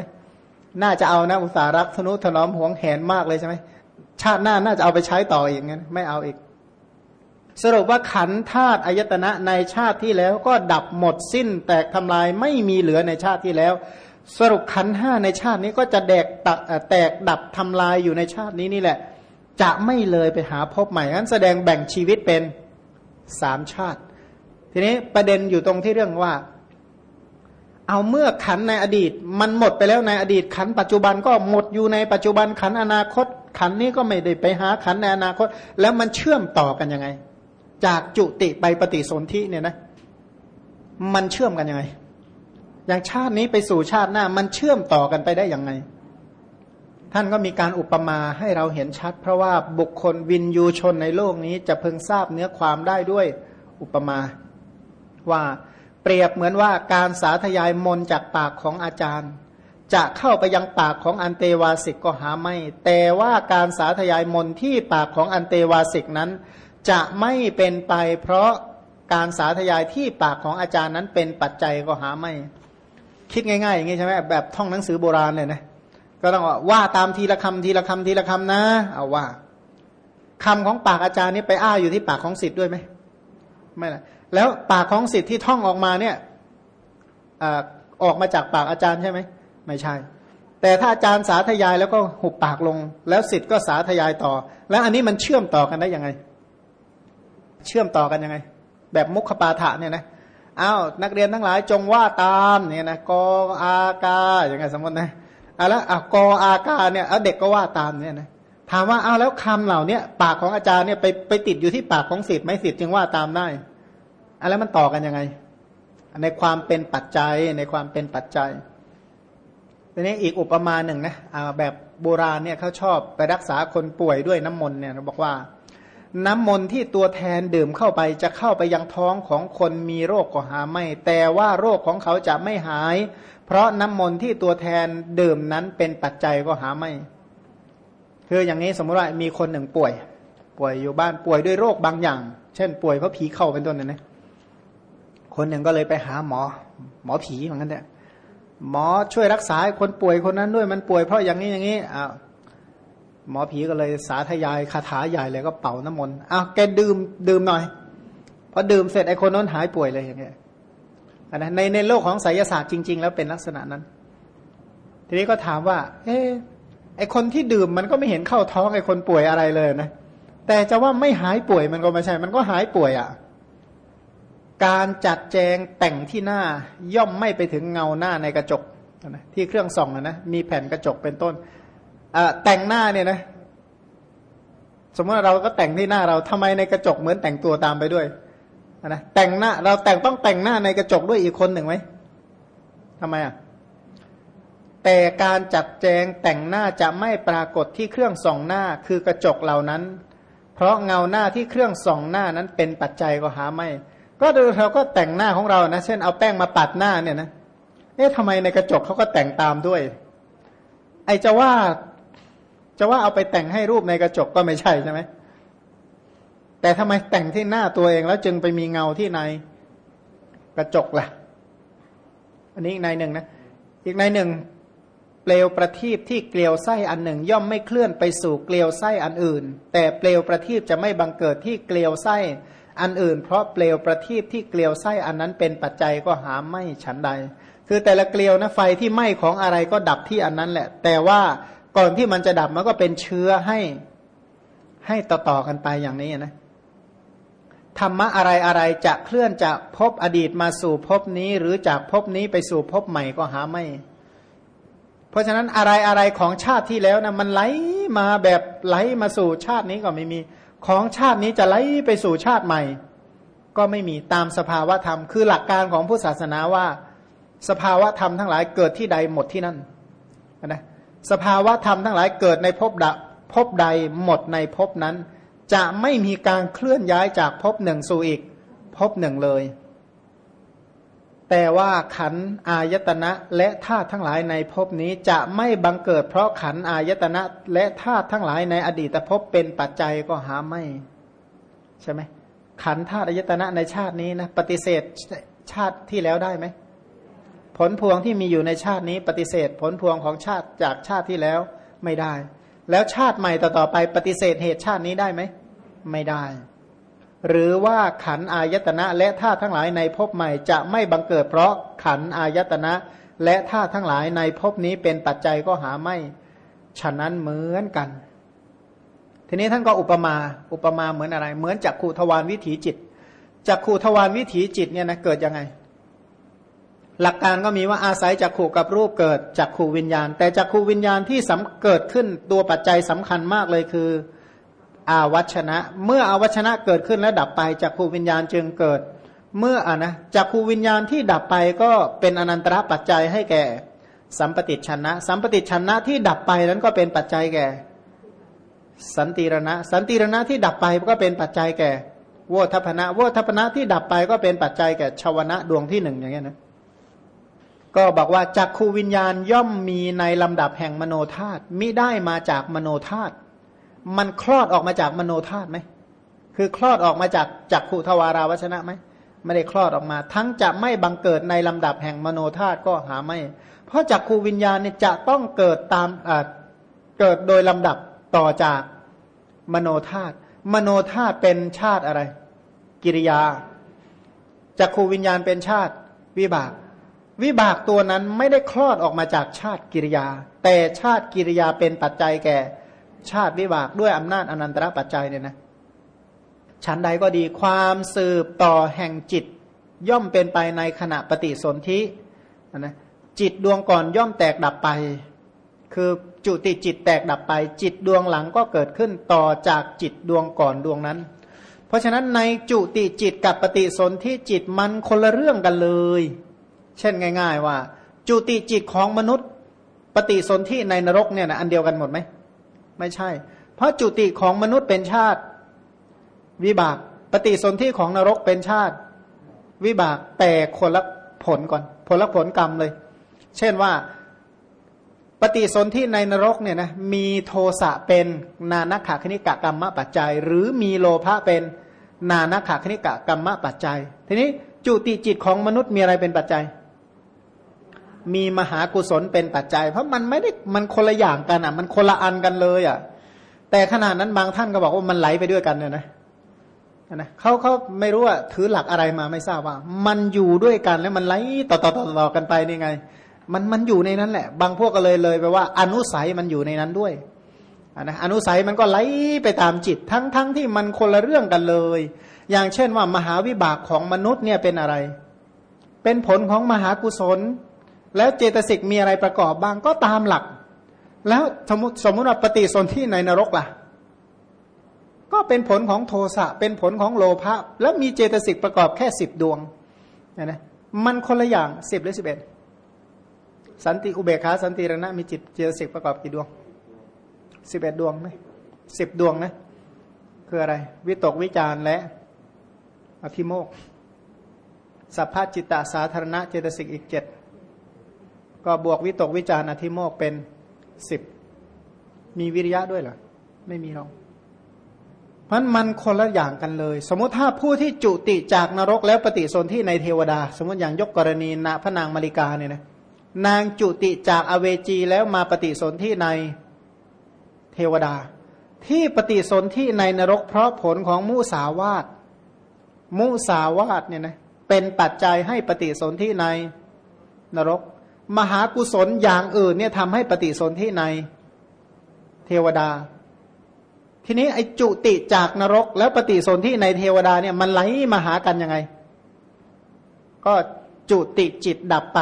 S1: น่าจะเอานะอุตสารักสนุถนอมหวงแหนมากเลยใช่ไหมชาติหน้าน่าจะเอาไปใช้ต่ออีกงั้นไม่เอาอีก สรุปว่าขันธาตุอายตนะในชาติที่แล้วก็ดับหมดสิ้นแตกทำลายไม่มีเหลือในชาติที่แล้ว สรุปขันห้าในชาตินี้ก็จะแดกตักแตกดับทำลายอยู่ในชาตินี้นี่แหละ จะไม่เลยไปหาพบใหม่งั้นแสดงแบ่งชีวิตเป็นสามชาติ ทีนี้ประเด็นอยู่ตรงที่เรื่องว่า เอาเมื่อขันในอดีต มันหมดไปแล้วในอดีต ขันปัจจุบันก็หมดอยู่ในปัจจุบันขันอนาคต ขันนี้ก็ไม่ได้ไปหาขันในอนาคต แล้วมันเชื่อมต่อกันยังไง จากจุติไปปฏิสนธิเนี่ยนะ มันเชื่อมกันยังไง อย่างชาตินี้ไปสู่ชาติหน้า มันเชื่อมต่อกันไปได้ยังไง ท่านก็มีการอุปมาให้เราเห็นชัด เพราะว่าบุคคลวินยูชนในโลกนี้จะเพึงทราบเนื้อความได้ด้วยอุปมาว่าเปรียบเหมือนว่าการสาธยายมนจากปากของอาจารย์ จะเข้าไปยังปากของอันเตวาสิกก็หาไม่ แต่ว่าการสาธยายมนที่ปากของอันเตวาสิกนั้น จะไม่เป็นไปเพราะการสาธยายที่ปากของอาจารย์นั้นเป็นปัจจัยก็หาไม่ คิดง่ายๆอย่างนี้ใช่ไหมแบบท่องหนังสือโบราณเลยนะก็ต้องว่าตามทีละคำทีละคำทีละคำนะ เอาว่าคำของปากอาจารย์นี่ไปอ้าอยู่ที่ปากของสิทธิ์ด้วยไหมไม่ละแล้วปากของสิทธิ์ที่ท่องออกมาเนี่ยออกมาจากปากอาจารย์ใช่ไหมไม่ใช่ แต่ถ้าอาจารย์สาธยายแล้วก็หุบปากลง แล้วสิทธิ์ก็สาธยายต่อ แล้วอันนี้มันเชื่อมต่อกันได้ยังไง เชื่อมต่อกันยังไง แบบมุขปาฐะเนี่ยนะ อ้าวนักเรียนทั้งหลายจงว่าตามเนี่ยนะกอากาอย่างไงสมมตินะอะแล้วอะกออากาเนี่ยเอาเด็กก็ว่าตามเนี่ยนะถามว่าเอาแล้วคำเหล่านี้ปากของอาจารย์เนี่ยไปไปติดอยู่ที่ปากของสิทธิ์ไหมสิทธิ์จึงว่าตามได้อะแล้วมันต่อกันยังไง ในความเป็นปัจจัยในความเป็นปัจจัยทีนี้อีกอุปมาหนึ่งนะอ่าแบบโบราณเนี่ยเขาชอบไปรักษาคนป่วยด้วยน้ำมนต์เนี่ยเขาบอกว่า น้ำมนต์ที่ตัวแทนดื่มเข้าไปจะเข้าไปยังท้องของคนมีโรคก็หาไม่ แต่ว่าโรคของเขาจะไม่หาย เพราะน้ำมนต์ที่ตัวแทนดื่มนั้นเป็นปัจจัยก็หาไม่ คืออย่างนี้สมมติว่ามีคนหนึ่งป่วย ป่วยอยู่บ้านป่วยด้วยโรคบางอย่าง เช่น ป่วยเพราะผีเข้าเป็นต้นนะนะคนหนึ่งก็เลยไปหาหมอ หมอผีเหมือนกันเนี่ยหมอช่วยรักษาคนป่วยคนนั้นด้วยมันป่วยเพราะอย่างนี้อย่างนี้อ้าว หมอผีก็เลยสาธยายคาถาใหญ่เลยก็เป่าน้ำมนต์อ้าวแกดื่มดื่มหน่อยพอดื่มเสร็จไอคนนั้นหายป่วยเลยอย่างเงี้ยนะในในโลกของไสยศาสตร์จริง ๆ แล้วเป็นลักษณะนั้น ทีนี้ก็ถามว่า เออไอคนที่ดื่มมันก็ไม่เห็นเข้าท้องไอคนป่วยอะไรเลยนะแต่จะว่าไม่หายป่วยมันก็ไม่ใช่ มันก็หายป่วยอะ่ะ การจัดแจงแต่งที่หน้าย่อมไม่ไปถึงเงาหน้าในกระจกนะที่เครื่องส่องนะมีแผ่นกระจกเป็นต้น แต่งหน้าเนี่ยนะ สมมติเราก็แต่งที่หน้าเราทำไมในกระจกเหมือนแต่งตัวตามไปด้วยนะแต่งหน้า เราแต่งต้องแต่งหน้าในกระจกด้วยอีกคนหนึ่งไหมทำไมอะแต่การจัดแจงแต่งหน้าจะไม่ปรากฏที่เครื่องส่องหน้าคือกระจกเหล่านั้น เพราะเงาหน้าที่เครื่องส่องหน้านั้นเป็นปัจจัยก็หาไม่ ก็ดูเราก็แต่งหน้าของเรานะ เช่นเอาแป้งมาปัดหน้าเนี่ยนะเอ๊ะทำไมในกระจกเขาก็แต่งตามด้วย ไอจะว่า จะว่าเอาไปแต่งให้รูปในกระจกก็ไม่ใช่ใช่ไหมแต่ทำไมแต่งที่หน้าตัวเองแล้วจึงไปมีเงาที่ในกระจกละ่ะ อันนี้อีกในหนึ่งนะ อีกในหนึ่งเปลวประทีปที่เกลียวไส้อันหนึ่ง ย่อมไม่เคลื่อนไปสู่เกลียวไส้อันอื่น แต่เปลวประทีปจะไม่บังเกิดที่เกลียวไส้อันอื่น เพราะเปลวประทีปที่เกลียวไส้อันนั้นเป็นปัจจัยก็หาไม่ฉันใด คือแต่ละเกลียวนะไฟที่ไหม้ของอะไรก็ดับที่อันนั้นแหละ แต่ว่า ก่อนที่มันจะดับมันก็เป็นเชื้อให้ให้ต่อๆกันไปอย่างนี้นะธรรมะอะไรอะไรจะเคลื่อนจากภพอดีตมาสู่ภพนี้ หรือจากภพนี้ไปสู่ภพใหม่ก็หาไม่ เพราะฉะนั้นอะไรอะไรของชาติที่แล้วนะมันไหลมาแบบไหลมาสู่ชาตินี้ก็ไม่มี ของชาตินี้จะไหลไปสู่ชาติใหม่ ก็ไม่มีตามสภาวะธรรม คือหลักการของพุทธศาสนาว่า สภาวะธรรมทั้งหลายเกิดที่ใดหมดที่นั่นนะ สภาวะธรรมทั้งหลายเกิดในภพดภพใดหมดในภพนั้น จะไม่มีการเคลื่อนย้ายจากภพหนึ่งสู่อีกภพหนึ่งเลย แต่ว่าขันอายตนะและธาตุทั้งหลายในภพนี้จะไม่บังเกิด เพราะขันอายตนะและธาตุทั้งหลายในอดีตภพเป็นปัจจัยก็หาไม่ ใช่ไหมขันธาตุอายตนะในชาตินี้นะปฏิเสธชาติที่แล้วได้ไหม ผลพวงที่มีอยู่ในชาตินี้ปฏิเสธ ผลพวงของชาติจากชาติที่แล้วไม่ได้ แล้วชาติใหม่ต่อๆไปปฏิเสธเหตุชาตินี้ได้ไหม ไม่ได้ หรือว่าขันอายตนะและธาตุทั้งหลายในภพใหม่จะไม่บังเกิด เพราะขันอายตนะ และธาตุทั้งหลายในภพนี้เป็นปัจจัยก็หาไม่ ฉะนั้นเหมือนกัน ทีนี้ท่านก็อุปมา อุปมาเหมือนอะไร เหมือนจักขูทวารวิถีจิตจักขูทวารวิถีจิตเนี่ยนะเกิดยังไง หลักการก็มีว่าอาศัยจักขู่กับรูปเกิดจักขู่วิญญาณ แต่จักขู่วิญญาณที่สำเกิดขึ้นตัวปัจจัยสำคัญมากเลยคืออาวัชนะ เมื่ออาวัชนะเกิดขึ้นแล้วดับไปจักขู่วิญญาณจึงเกิด เมื่ออะนะจักขู่วิญญาณที่ดับไปก็เป็นอนันตระปัจจัยให้แก่ สัมปติชนะ สัมปติชนะที่ดับไปนั้นก็เป็นปัจจัยแก่ สันติรณะ สันติรณะที่ดับไปก็เป็นปัจจัยแก่โวทัพนะโวทัพนะที่ดับไปก็เป็นปัจจัยแก่ชาวนะดวงที่หนึ่งอย่างเงี้ยนะ ก็บอกว่าจักขูวิญญาณย่อมมีในลำดับแห่งมโนธาตุมิได้มาจากมโนธาตุมันคลอดออกมาจากมโนธาตุไหมคือคลอดออกมาจากจักขูทวาราวชนะไหมไม่ได้คลอดออกมา ทั้งจะไม่บังเกิดในลำดับแห่งมโนธาตุก็หาไม่ เพราะจักขูวิญญาณเนี่ยจะต้องเกิดตามเกิดโดยลำดับต่อจากมโนธาตุมโนธาตุเป็นชาติอะไร กิริยาจักขูวิญญาณเป็นชาติวิบาก วิบากตัวนั้นไม่ได้คลอดออกมาจากชาติกิริยา แต่ชาติกิริยาเป็นปัจจัยแก่ชาติวิบากด้วยอำนาจอนันตระปัจจัยเนี่ยนะชั้นใดก็ดีความสืบต่อแห่งจิต ย่อมเป็นไปในขณะปฏิสนธินะจิตดวงก่อนย่อมแตกดับไป คือจุติจิตแตกดับไป จิตดวงหลังก็เกิดขึ้นต่อจากจิตดวงก่อนดวงนั้น เพราะฉะนั้นในจุติจิตกับปฏิสนธิจิตมันคนละเรื่องกันเลย เช่นง่าย ๆ ว่า จุติจิตของมนุษย์ ปฏิสนธิในนรกเนี่ยนะอันเดียวกันหมดไหมไม่ใช่ เพราะจุติของมนุษย์เป็นชาติ วิบาก ปฏิสนธิของนรกเป็นชาติ วิบากแต่คนละผลก่อน ผลละผลกรรมเลย เช่นว่าปฏิสนธิในนรกเนี่ยนะมีโทสะเป็นนานักขคณิกะกรรมปัจจัย หรือมีโลภะเป็นนานักขคณิกะกรรมปัจจัย ทีนี้จุติจิตของมนุษย์มีอะไรเป็นปัจจัย มีมหากุศลเป็นปัจจัย เพราะมันไม่ได้มันคนละอย่างกันอะ มันคนละอันกันเลยอะ แต่ขนาดนั้นบางท่านก็บอกว่ามันไหลไปด้วยกันเนี่ยนะนะเขาเขาไม่รู้ว่าถือหลักอะไรมาไม่ทราบว่า มันอยู่ด้วยกันแล้วมันไหลต่อต่อต่อต่อกันไปนี่ไง มันมันอยู่ในนั้นแหละ บางพวกก็เลยเลยไปว่า อนุสัยมันอยู่ในนั้นด้วยนะอนุสัยมันก็ไหลไปตามจิตทั้งทั้งที่มันคนละเรื่องกันเลย อย่างเช่นว่ามหาวิบากของมนุษย์เนี่ยเป็นอะไร เป็นผลของมหากุศล แล้วเจตสิกมีอะไรประกอบบ้างก็ตามหลัก แล้วสมมติสมมติว่าปฏิสนธิในนรกล่ะ ก็เป็นผลของโทสะเป็นผลของโลภะแล้วมีเจตสิกประกอบแค่สิบดวงนะมันคนละอย่างสิบหรือสิบเอ็ดสันติอุเบกขาสันติรณะมีจิตเจตสิกประกอบกี่ดวงสิบเอ็ดดวงไหมสิบดวงนะคืออะไร วิตกวิจารและอภิโมกสัพพจิตตสาธารณะเจตสิกอีกเจ็ด ก็บวกวิตกวิจารอธิโมกเป็นสิบมีวิริยะด้วยเหรอไม่มีหรอกเพราะมันคนละอย่างกันเลย สมมติถ้าผู้ที่จุติจากนรกแล้วปฏิสนธิในเทวดา สมมติอย่างยกกรณีนาพระนางมาริกาเนี่ยนะนางจุติจากอเวจีแล้วมาปฏิสนธิในเทวดา ที่ปฏิสนธิในนรกเพราะผลของมุสาวาตมุสาวาตเนี่ยนะเป็นปัจจัยให้ปฏิสนธิในนรก มหากุศลอย่างอื่นเนี่ยทำให้ปฏิสนธิในเทวดา ทีนี้ไอจุติจากนรก แล้วปฏิสนธิในเทวดาเนี่ยมันไหลมาหากันยังไง ก็จุติจิตดับไป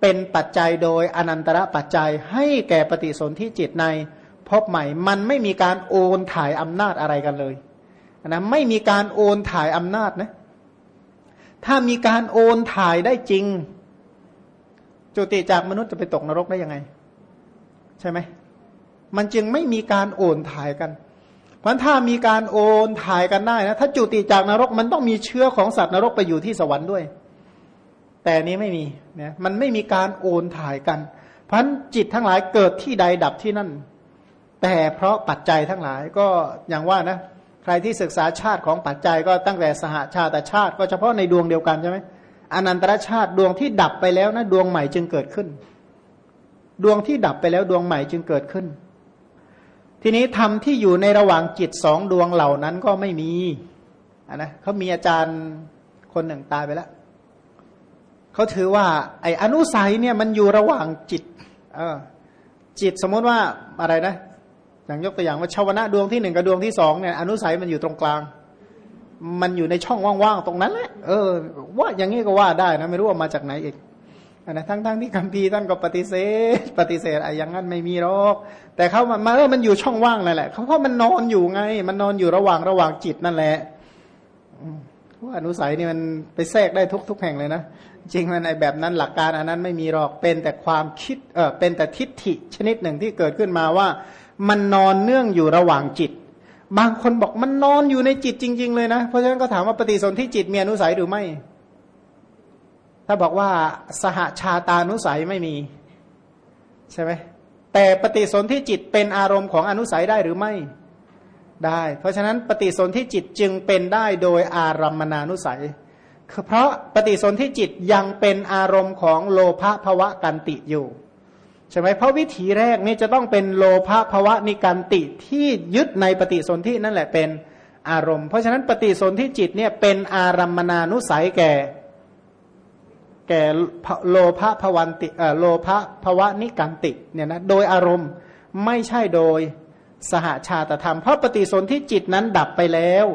S1: เป็นปัจจัยโดยอนันตระปัจจัยให้แก่ปฏิสนธิจิตในพบใหม่ มันไม่มีการโอนถ่ายอำนาจอะไรกันเลยนะไม่มีการโอนถ่ายอำนาจนะถ้ามีการโอนถ่ายได้จริง จุติจากมนุษย์จะไปตกนรกได้ยังไง ใช่ไหมมันจึงไม่มีการโอนถ่ายกัน เพราะถ้ามีการโอนถ่ายกันได้นะถ้าจุติจากนรกมันต้องมีเชื้อของสัตว์นรกไปอยู่ที่สวรรค์ด้วย แต่นี้ไม่มีเนี่ยมันไม่มีการโอนถ่ายกัน เพราะจิตทั้งหลายเกิดที่ใดดับที่นั่น แต่เพราะปัจจัยทั้งหลายก็อย่างว่านะ ใครที่ศึกษาชาติของปัจจัยก็ตั้งแต่สหาชาติชาติ ก็เฉพาะในดวงเดียวกันใช่ไหม อนันตรชาติดวงที่ดับไปแล้วนะดวงใหม่จึงเกิดขึ้น ดวงที่ดับไปแล้วดวงใหม่จึงเกิดขึ้น ทีนี้ธรรมที่อยู่ในระหว่างจิตสองดวงเหล่านั้นก็ไม่มีนะเขามีอาจารย์คนหนึ่งตายไปแล้วเขาถือว่าไอ้อนุสัยเนี่ยมันอยู่ระหว่างจิต เออ จิตสมมติว่าอะไรนะอย่างยกตัวอย่างว่าชาวนะดวงที่หนึ่งกับดวงที่สองเนี่ยอนุสัยมันอยู่ตรงกลาง มันอยู่ในช่องว่างๆตรงนั้นแหละ เออ ว่าอย่างนี้ก็ว่าได้นะ ไม่รู้ว่ามาจากไหนอีกนะทั้งๆทที่คัมภีท่านก็ปฏิเสธ ปฏิเสธไอ้อย่างนั้นไม่มีหรอก แต่เขามาเออมันอยู่ช่องว่างนั่นแหละเขาเพราะมันนอนอยู่ไง มันนอนอยู่ระหว่างระหว่างจิตนั่นแหละว่าอนุสัยนี่มันไปแทรกได้ทุกทุกแห่งเลยนะจริงมันในแบบนั้นหลักการอันนั้นไม่มีหรอกเป็นแต่ความคิดเออเป็นแต่ทิฏฐิชนิดหนึ่งที่เกิดขึ้นมาว่า มันนอนเนื่องอยู่ระหว่างจิต บางคนบอกมันนอนอยู่ในจิตจริง ๆ เลยนะ เพราะฉะนั้นก็ถามว่าปฏิสนธิจิตมีอนุสัยหรือไม่ ถ้าบอกว่าสหชาตานุสัยไม่มี ใช่ไหมแต่ปฏิสนธิจิตเป็นอารมณ์ของอนุสัยได้หรือไม่ได้ เพราะฉะนั้นปฏิสนธิจิตจึงเป็นได้โดยอารัมมานุสัยเพราะปฏิสนธิจิตยังเป็นอารมณ์ของโลภะภวะกันติอยู่ ใช่ไหมเพราะวิถีแรกนี่จะต้องเป็นโลภะภวะนิการติที่ยึดในปฏิสนธินั่นแหละเป็นอารมณ์ เพราะฉะนั้นปฏิสนธิจิตเนี่ยเป็นอารัมมนานุสัยแก่ แก่โลภะภวันติโลภะภวะนิการติเนี่ยนะโดยอารมณ์ไม่ใช่โดยสหาชาตธรรม เพราะปฏิสนธิจิตนั้นดับไปแล้ว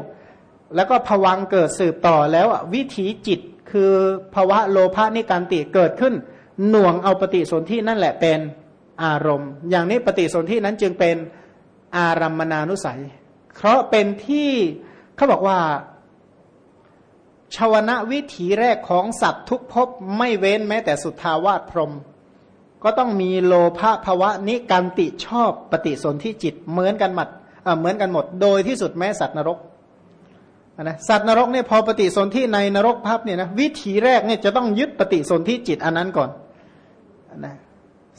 S1: แล้วก็ภวังเกิดสืบต่อแล้ววิถีจิตคือภวะโลภะนิการติเกิดขึ้น หน่วงเอาปฏิสนธินั่นแหละเป็นอารมณ์ อย่างนี้ปฏิสนธินั้นจึงเป็นอารัมมนานุสัย เพราะเป็นที่เขาบอกว่าชาวนะวิถีแรกของสัตว์ทุกภพไม่เว้นแม้แต่สุทธาวาสพรม ก็ต้องมีโลภะภวะนิการติชอบปฏิสนธิจิตเหมือนกันหมดเหมือนกันหมด โดยที่สุดแม้สัตว์นรกนะสัตว์นรกเนี่ยพอปฏิสนธิในนรกภพเนี่ยนะวิถีแรกเนี่ยจะต้องยึดปฏิสนธิจิตอันนั้นก่อน นะ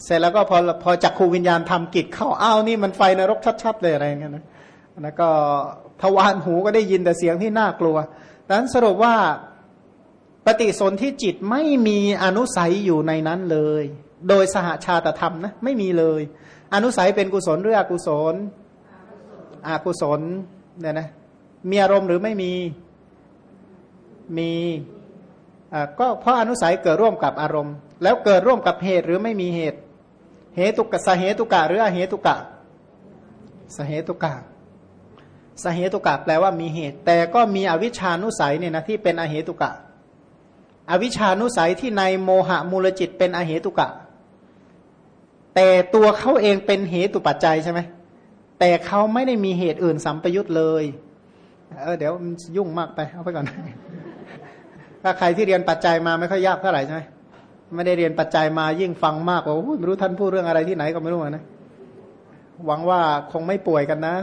S1: เสร็จแล้วก็พอพอจักขูวิญญาณทำกิจเข้าอ้าวนี่มันไฟนรกชัดๆเลยอะไรเงี้ยนะแล้วก็ทวารหูก็ได้ยินแต่เสียงที่น่ากลัวดังนั้นสรุปว่าปฏิสนธิจิตไม่มีอนุสัยอยู่ในนั้นเลย โดยสหาชาตธรรมนะไม่มีเลย อนุสัยเป็นกุศลหรืออกุศลอกุศลเนี่ยนะมีอารมณ์หรือไม่มีมีอ่าก็เพราะอนุสัยเกิดร่วมกับอารมณ์ แล้วเกิดร่วมกับเหตุหรือไม่มีเหตุ เหตุกะสเหตุกะหรืออเหตุกะสเหตุกะสเหตุกะแปลว่ามีเหตุ แต่ก็มีอวิชานุสัยเนี่ยนะที่เป็นอเหตุกะ อวิชานุสัยที่ในโมหะมูลจิตเป็นอเหตุกะ แต่ตัวเขาเองเป็นเหตุปัจจัยใช่ไหมแต่เขาไม่ได้มีเหตุอื่นสัมปยุตเลยเออเดี๋ยวยุ่งมากไปเอาไปก่อนถ้าใครที่เรียนปัจจัยมาไม่ค่อยยากเท่าไหร่ใช่ไหม ไม่ได้เรียนปัจจัยมายิ่งฟังมากว่าไม่รู้ท่านพูดเรื่องอะไรที่ไหนก็ไม่รู้นะหวังว่าคงไม่ป่วยกันนะ